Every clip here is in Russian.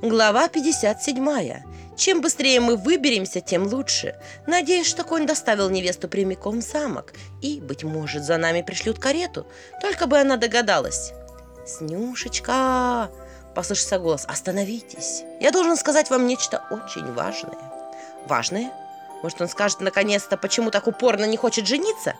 Глава 57. Чем быстрее мы выберемся, тем лучше. Надеюсь, что конь доставил невесту прямиком в замок. И, быть может, за нами пришлют карету. Только бы она догадалась. «Снюшечка!» – послышался голос. «Остановитесь! Я должен сказать вам нечто очень важное». «Важное? Может, он скажет наконец-то, почему так упорно не хочет жениться?»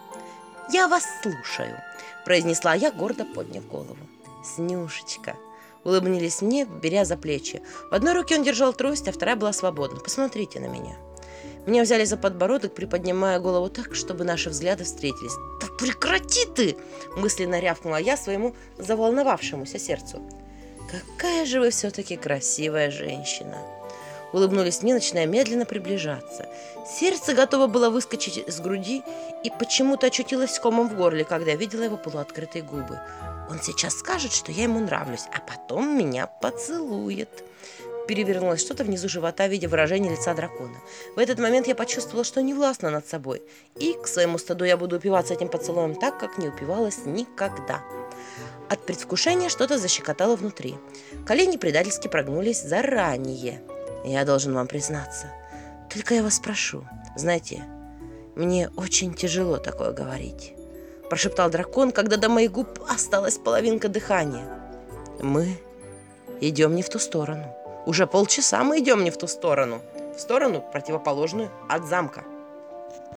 «Я вас слушаю», – произнесла я, гордо подняв голову. «Снюшечка!» Улыбнулись мне, беря за плечи. В одной руке он держал трость, а вторая была свободна. «Посмотрите на меня». Меня взяли за подбородок, приподнимая голову так, чтобы наши взгляды встретились. «Да прекрати ты!» – мысленно рявкнула я своему заволновавшемуся сердцу. «Какая же вы все-таки красивая женщина!» Улыбнулись мне, начиная медленно приближаться. Сердце готово было выскочить с груди и почему-то очутилось комом в горле, когда видела его полуоткрытые губы. Он сейчас скажет, что я ему нравлюсь, а потом меня поцелует. Перевернулось что-то внизу живота, видя выражение лица дракона. В этот момент я почувствовала, что не властна над собой. И к своему стаду я буду упиваться этим поцелуем так, как не упивалась никогда. От предвкушения что-то защекотало внутри. Колени предательски прогнулись заранее. Я должен вам признаться. Только я вас прошу, знаете, мне очень тяжело такое говорить прошептал дракон, когда до моих губ осталась половинка дыхания. Мы идем не в ту сторону. Уже полчаса мы идем не в ту сторону. В сторону противоположную от замка.